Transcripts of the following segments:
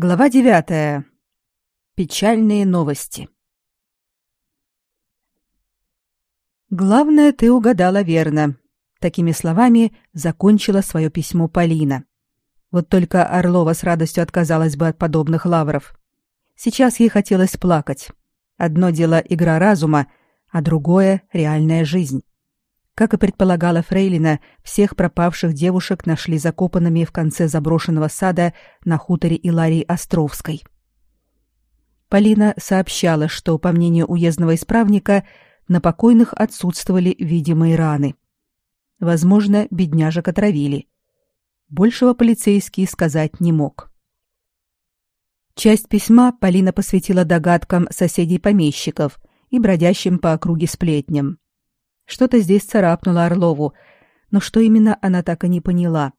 Глава девятая. Печальные новости. Главное, ты угадала верно. Такими словами закончила свое письмо Полина. Вот только Орлова с радостью отказалась бы от подобных лавров. Сейчас ей хотелось плакать. Одно дело игра разума, а другое реальная жизнь. Как и предполагала Фрейлина, всех пропавших девушек нашли закопанными в конце заброшенного сада на хуторе Иларии Островской. Полина сообщала, что, по мнению уездного исправника, на покойных отсутствовали видимые раны. Возможно, бедняжек отравили. Большего полицейский сказать не мог. Часть письма Полина посвятила догадкам соседей помещиков и бродящим по округе сплетням. Что-то здесь царапнуло Орлову, но что именно она так и не поняла.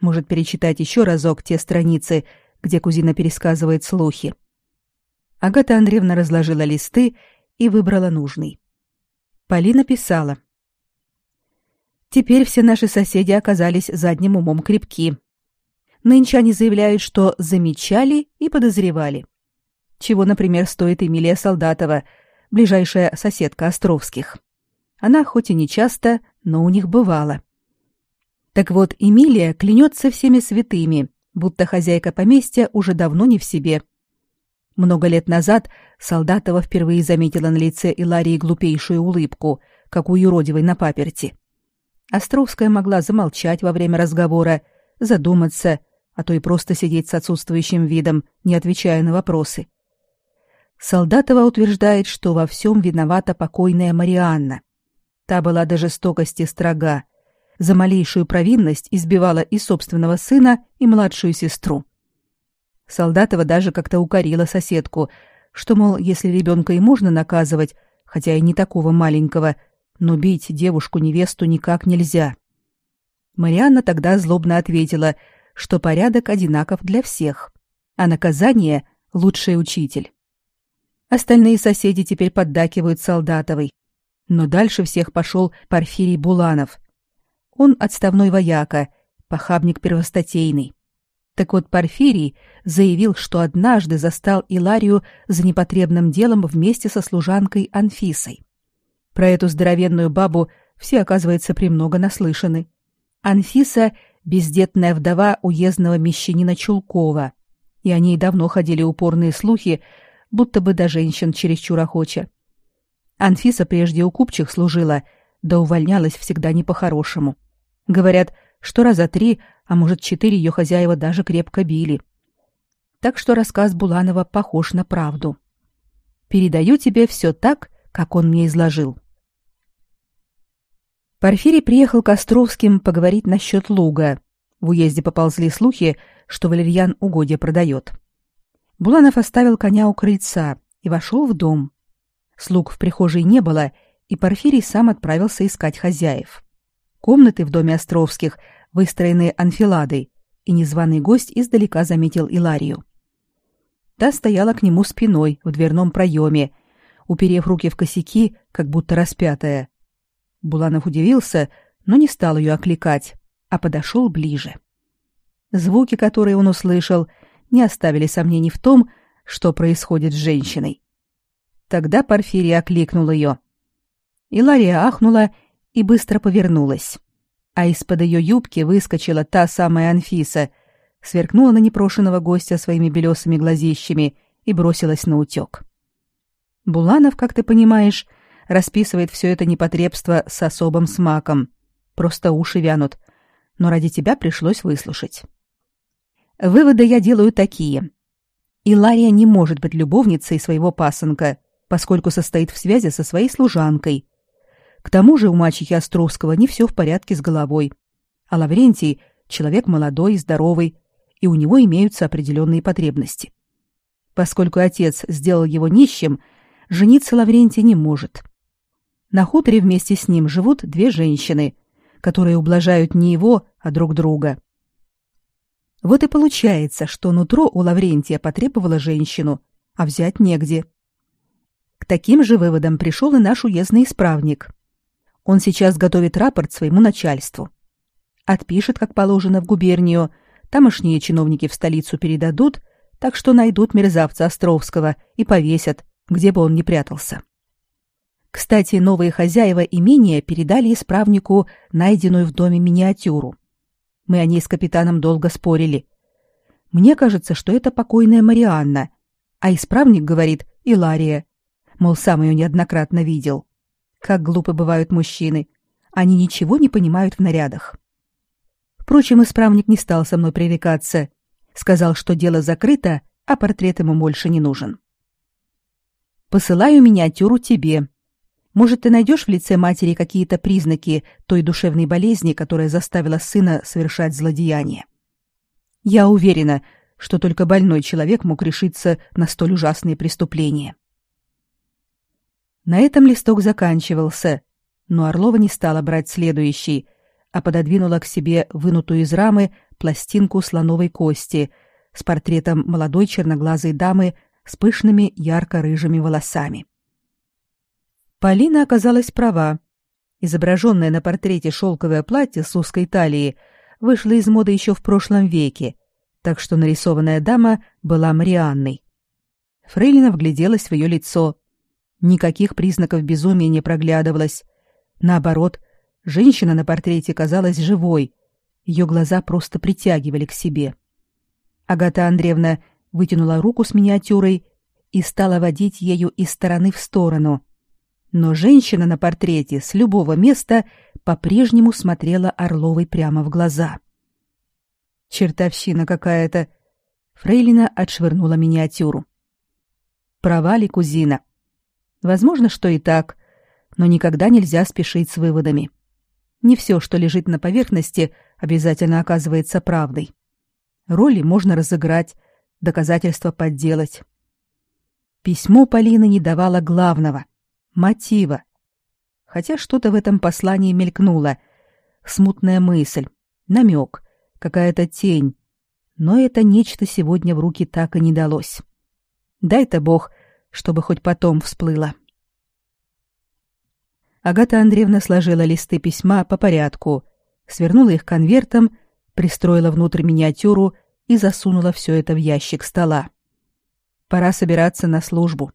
Может, перечитать еще разок те страницы, где кузина пересказывает слухи. Агата Андреевна разложила листы и выбрала нужный. Полина писала. «Теперь все наши соседи оказались задним умом крепки. Нынче они заявляют, что замечали и подозревали. Чего, например, стоит Эмилия Солдатова, ближайшая соседка Островских. Она хоть и не часто, но у них бывала. Так вот, Эмилия клянется всеми святыми, будто хозяйка поместья уже давно не в себе. Много лет назад Солдатова впервые заметила на лице Иларии глупейшую улыбку, как у юродивой на паперти. Островская могла замолчать во время разговора, задуматься, а то и просто сидеть с отсутствующим видом, не отвечая на вопросы. Солдатова утверждает, что во всем виновата покойная Марианна. Та была до жестокости строга. За малейшую провинность избивала и собственного сына, и младшую сестру. Солдатова даже как-то укорила соседку, что, мол, если ребенка и можно наказывать, хотя и не такого маленького, но бить девушку-невесту никак нельзя. Марианна тогда злобно ответила, что порядок одинаков для всех, а наказание — лучший учитель. Остальные соседи теперь поддакивают Солдатовой, но дальше всех пошел Порфирий Буланов. Он отставной вояка, похабник первостатейный. Так вот, Порфирий заявил, что однажды застал Иларию за непотребным делом вместе со служанкой Анфисой. Про эту здоровенную бабу все, оказывается, премного наслышаны. Анфиса — бездетная вдова уездного мещанина Чулкова, и о ней давно ходили упорные слухи, будто бы до женщин чересчур охоча. Анфиса прежде у купчих служила, да увольнялась всегда не по-хорошему. Говорят, что раза три, а может четыре ее хозяева даже крепко били. Так что рассказ Буланова похож на правду. Передаю тебе все так, как он мне изложил. Порфирий приехал к Островским поговорить насчет луга. В уезде поползли слухи, что валерьян угодья продает. Буланов оставил коня у крыльца и вошел в дом. Слуг в прихожей не было, и Порфирий сам отправился искать хозяев. Комнаты в доме Островских выстроены анфиладой, и незваный гость издалека заметил Иларию. Та стояла к нему спиной в дверном проеме, уперев руки в косяки, как будто распятая. Буланов удивился, но не стал ее окликать, а подошел ближе. Звуки, которые он услышал, не оставили сомнений в том, что происходит с женщиной. Тогда Порфирий окликнул ее. Илария ахнула и быстро повернулась. А из-под ее юбки выскочила та самая Анфиса, сверкнула на непрошенного гостя своими белесыми глазищами и бросилась на утек. Буланов, как ты понимаешь, расписывает все это непотребство с особым смаком. Просто уши вянут. Но ради тебя пришлось выслушать. Выводы я делаю такие. Илария не может быть любовницей своего пасынка, поскольку состоит в связи со своей служанкой. К тому же у мачехи Островского не все в порядке с головой. А Лаврентий — человек молодой и здоровый, и у него имеются определенные потребности. Поскольку отец сделал его нищим, жениться Лаврентий не может. На хуторе вместе с ним живут две женщины, которые ублажают не его, а друг друга. Вот и получается, что нутро у Лаврентия потребовало женщину, а взять негде. К таким же выводам пришел и наш уездный исправник. Он сейчас готовит рапорт своему начальству. Отпишет, как положено, в губернию, тамошние чиновники в столицу передадут, так что найдут мерзавца Островского и повесят, где бы он ни прятался. Кстати, новые хозяева имения передали исправнику найденную в доме миниатюру. Мы о ней с капитаном долго спорили. Мне кажется, что это покойная Марианна, а исправник говорит Илария. Мол, сам ее неоднократно видел. Как глупы бывают мужчины. Они ничего не понимают в нарядах. Впрочем, исправник не стал со мной пререкаться. Сказал, что дело закрыто, а портрет ему больше не нужен. «Посылаю миниатюру тебе. Может, ты найдешь в лице матери какие-то признаки той душевной болезни, которая заставила сына совершать злодеяние?» Я уверена, что только больной человек мог решиться на столь ужасные преступления. На этом листок заканчивался, но Орлова не стала брать следующий, а пододвинула к себе вынутую из рамы пластинку слоновой кости с портретом молодой черноглазой дамы с пышными ярко-рыжими волосами. Полина оказалась права. Изображенное на портрете шелковое платье с узкой талией – вышла из моды еще в прошлом веке, так что нарисованная дама была Марианной. Фрейлина вгляделась в ее лицо. Никаких признаков безумия не проглядывалось. Наоборот, женщина на портрете казалась живой. Ее глаза просто притягивали к себе. Агата Андреевна вытянула руку с миниатюрой и стала водить ею из стороны в сторону. Но женщина на портрете с любого места по-прежнему смотрела Орловой прямо в глаза. Чертовщина какая-то. Фрейлина отшвырнула миниатюру. Права ли кузина? Возможно, что и так, но никогда нельзя спешить с выводами. Не все, что лежит на поверхности, обязательно оказывается правдой. Роли можно разыграть, доказательства подделать. Письмо Полины не давало главного — мотива, хотя что-то в этом послании мелькнуло. Смутная мысль, намек, какая-то тень. Но это нечто сегодня в руки так и не далось. Дай-то Бог, чтобы хоть потом всплыло. Агата Андреевна сложила листы письма по порядку, свернула их конвертом, пристроила внутрь миниатюру и засунула все это в ящик стола. Пора собираться на службу.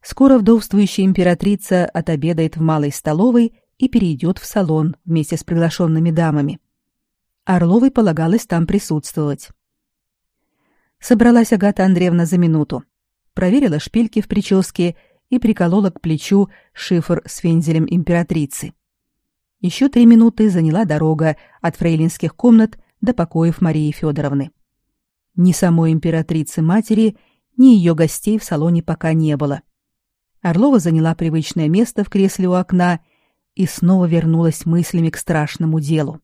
Скоро вдовствующая императрица отобедает в малой столовой и перейдет в салон вместе с приглашенными дамами. Орловой полагалось там присутствовать. Собралась Агата Андреевна за минуту, проверила шпильки в прическе и приколола к плечу шифр с вензелем императрицы. Еще три минуты заняла дорога от фрейлинских комнат до покоев Марии Федоровны. Ни самой императрицы-матери, ни ее гостей в салоне пока не было. Орлова заняла привычное место в кресле у окна и снова вернулась мыслями к страшному делу.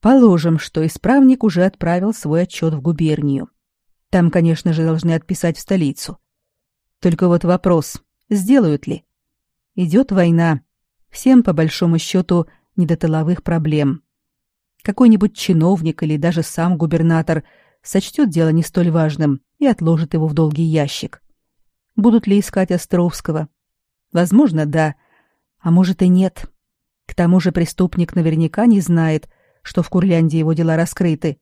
Положим, что исправник уже отправил свой отчет в губернию. Там, конечно же, должны отписать в столицу. Только вот вопрос, сделают ли? Идет война. Всем, по большому счету, не до тыловых проблем. Какой-нибудь чиновник или даже сам губернатор сочтет дело не столь важным и отложит его в долгий ящик. Будут ли искать Островского? Возможно, да, а может и нет. К тому же преступник наверняка не знает, что в Курляндии его дела раскрыты.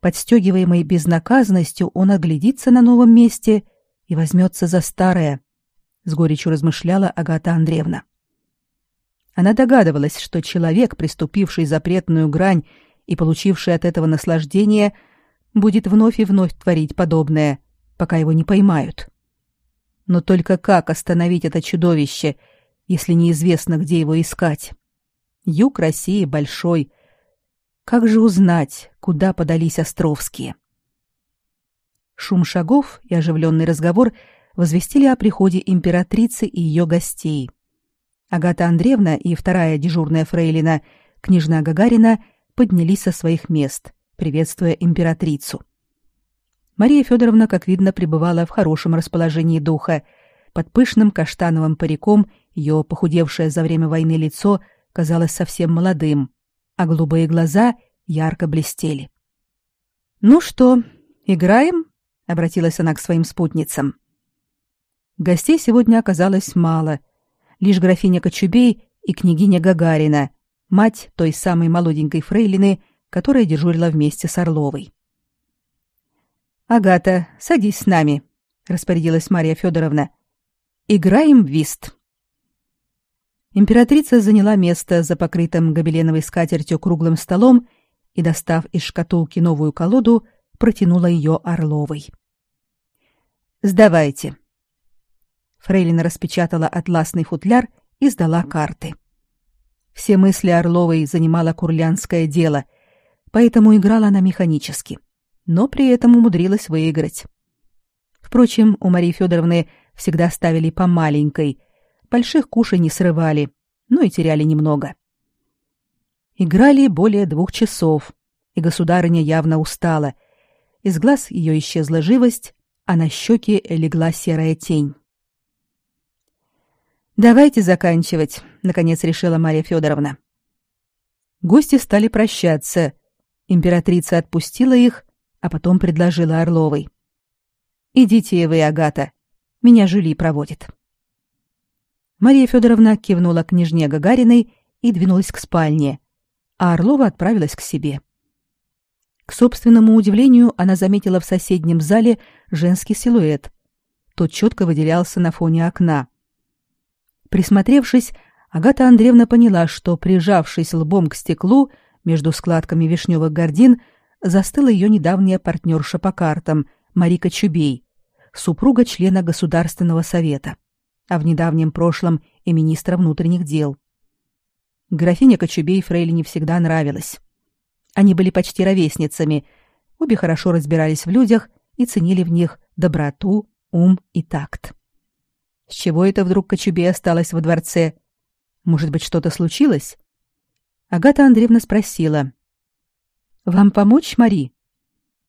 Подстегиваемый безнаказанностью, он оглядится на новом месте и возьмется за старое, с горечью размышляла Агата Андреевна. Она догадывалась, что человек, приступивший запретную грань и получивший от этого наслаждение, будет вновь и вновь творить подобное, пока его не поймают. Но только как остановить это чудовище, если неизвестно, где его искать? Юг России большой. Как же узнать, куда подались Островские? Шум шагов и оживленный разговор возвестили о приходе императрицы и ее гостей. Агата Андреевна и вторая дежурная фрейлина, княжна Гагарина, поднялись со своих мест, приветствуя императрицу. Мария Федоровна, как видно, пребывала в хорошем расположении духа. Под пышным каштановым париком ее похудевшее за время войны лицо казалось совсем молодым, а голубые глаза ярко блестели. «Ну что, играем?» — обратилась она к своим спутницам. Гостей сегодня оказалось мало. Лишь графиня Кочубей и княгиня Гагарина, мать той самой молоденькой фрейлины, которая дежурила вместе с Орловой. Агата, садись с нами, распорядилась Мария Федоровна. Играем в вист. Императрица заняла место за покрытым гобеленовой скатертью круглым столом и, достав из шкатулки новую колоду, протянула ее Орловой. «Сдавайте». Фрейлина распечатала атласный футляр и сдала карты. Все мысли Орловой занимало курлянское дело, поэтому играла она механически, но при этом умудрилась выиграть. Впрочем, у Марии Федоровны всегда ставили по маленькой, больших кушай не срывали, но и теряли немного. Играли более двух часов, и государыня явно устала. Из глаз ее исчезла живость, а на щеки легла серая тень. «Давайте заканчивать», — наконец решила Мария Федоровна. Гости стали прощаться. Императрица отпустила их, а потом предложила Орловой. «Идите вы, Агата. Меня Жюли проводит». Мария Федоровна кивнула княжне Гагариной и двинулась к спальне, а Орлова отправилась к себе. К собственному удивлению, она заметила в соседнем зале женский силуэт. Тот четко выделялся на фоне окна. Присмотревшись, Агата Андреевна поняла, что, прижавшись лбом к стеклу между складками вишневых гордин, застыла ее недавняя партнерша по картам Марика Чубей, супруга члена Государственного совета, а в недавнем прошлом и министра внутренних дел. Графиня Кочубей Фрейлине всегда нравилась. Они были почти ровесницами, обе хорошо разбирались в людях и ценили в них доброту, ум и такт. С чего это вдруг Кочубей осталась во дворце? Может быть, что-то случилось? Агата Андреевна спросила. «Вам помочь, Мари?»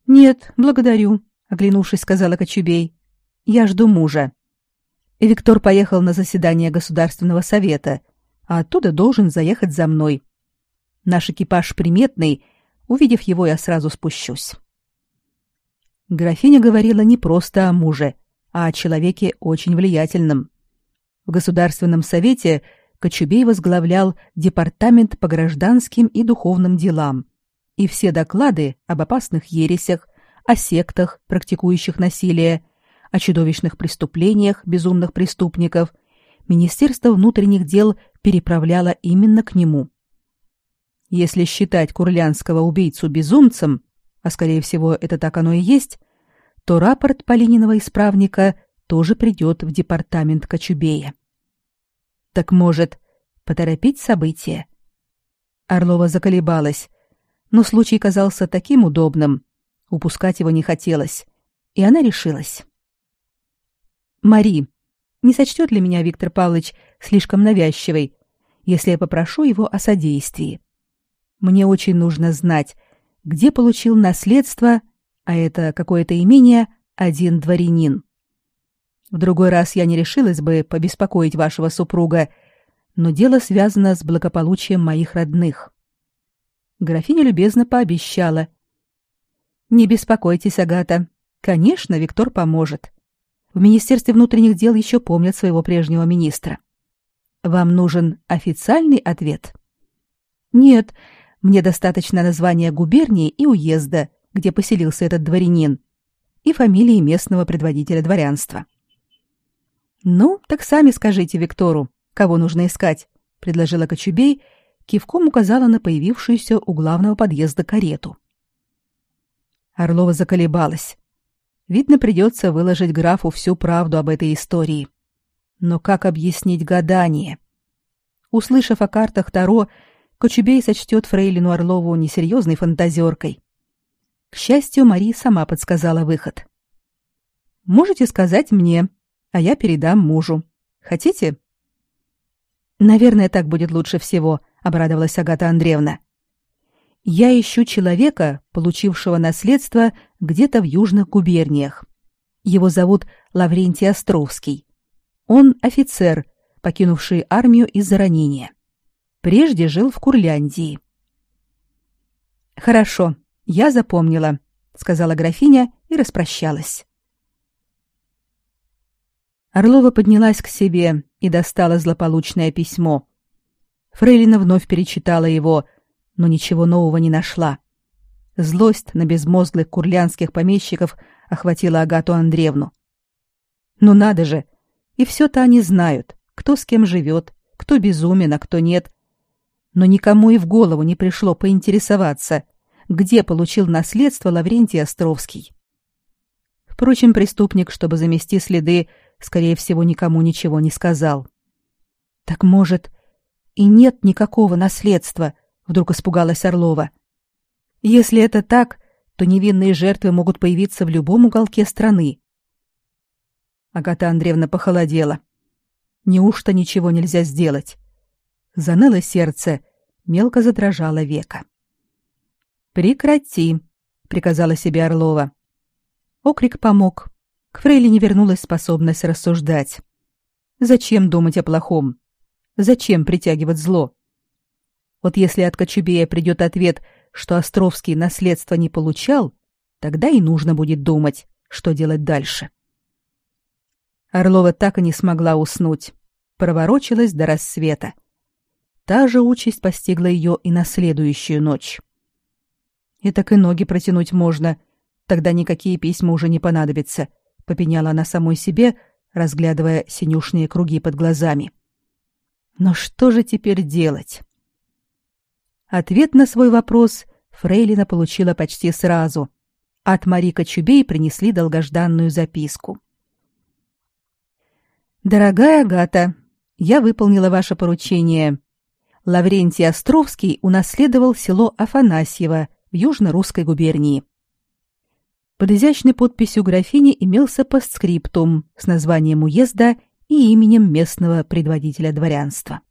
«Нет, благодарю», — оглянувшись, сказала Кочубей. «Я жду мужа». И Виктор поехал на заседание Государственного совета, а оттуда должен заехать за мной. Наш экипаж приметный, увидев его, я сразу спущусь. Графиня говорила не просто о муже, а о человеке очень влиятельном. В Государственном совете Кочубей возглавлял департамент по гражданским и духовным делам, и все доклады об опасных ересях, о сектах, практикующих насилие, о чудовищных преступлениях безумных преступников Министерство внутренних дел переправляло именно к нему. Если считать курлянского убийцу безумцем, а скорее всего это так оно и есть, то рапорт Полининого исправника тоже придет в департамент Кочубея. Так может, поторопить события? Орлова заколебалась, но случай казался таким удобным, упускать его не хотелось, и она решилась. «Мари, не сочтет ли меня Виктор Павлович слишком навязчивой, если я попрошу его о содействии? Мне очень нужно знать, где получил наследство а это какое-то имение, один дворянин. В другой раз я не решилась бы побеспокоить вашего супруга, но дело связано с благополучием моих родных. Графиня любезно пообещала. Не беспокойтесь, Агата. Конечно, Виктор поможет. В Министерстве внутренних дел еще помнят своего прежнего министра. Вам нужен официальный ответ? Нет, мне достаточно названия губернии и уезда, где поселился этот дворянин, и фамилии местного предводителя дворянства. «Ну, так сами скажите Виктору, кого нужно искать», — предложила Кочубей, кивком указала на появившуюся у главного подъезда карету. Орлова заколебалась. Видно, придется выложить графу всю правду об этой истории. Но как объяснить гадание? Услышав о картах Таро, Кочубей сочтет фрейлину Орлову несерьезной фантазеркой. К счастью, Мари сама подсказала выход. Можете сказать мне, а я передам мужу. Хотите? Наверное, так будет лучше всего, обрадовалась Агата Андреевна. Я ищу человека, получившего наследство где-то в южных губерниях. Его зовут Лаврентий Островский. Он офицер, покинувший армию из-за ранения. Прежде жил в Курляндии. Хорошо, я запомнила, сказала графиня и распрощалась. Орлова поднялась к себе и достала злополучное письмо. Фрейлина вновь перечитала его, но ничего нового не нашла. Злость на безмозглых курлянских помещиков охватила Агату Андреевну. Ну надо же! И все-то они знают, кто с кем живет, кто безумен, а кто нет. Но никому и в голову не пришло поинтересоваться, где получил наследство Лаврентий Островский. Впрочем, преступник, чтобы замести следы, скорее всего, никому ничего не сказал. Так может, и нет никакого наследства, вдруг испугалась Орлова. Если это так, то невинные жертвы могут появиться в любом уголке страны. Агата Андреевна похолодела. Неужто ничего нельзя сделать? Заныло сердце, мелко задрожало века. «Прекрати», — приказала себе Орлова. Окрик помог. К Фрейлине вернулась способность рассуждать. Зачем думать о плохом? Зачем притягивать зло? Вот если от Кочубея придет ответ, что Островский наследство не получал, тогда и нужно будет думать, что делать дальше. Орлова так и не смогла уснуть. Проворочилась до рассвета. Та же участь постигла ее и на следующую ночь. И так и ноги протянуть можно, тогда никакие письма уже не понадобятся, попеняла она самой себе, разглядывая синюшные круги под глазами. Но что же теперь делать? Ответ на свой вопрос Фрейлина получила почти сразу. От Марика Чубей принесли долгожданную записку. Дорогая Агата, я выполнила ваше поручение. Лаврентий Островский унаследовал село Афанасьево в Южно-Русской губернии. Под изящной подписью графини имелся постскриптум с названием уезда и именем местного предводителя дворянства.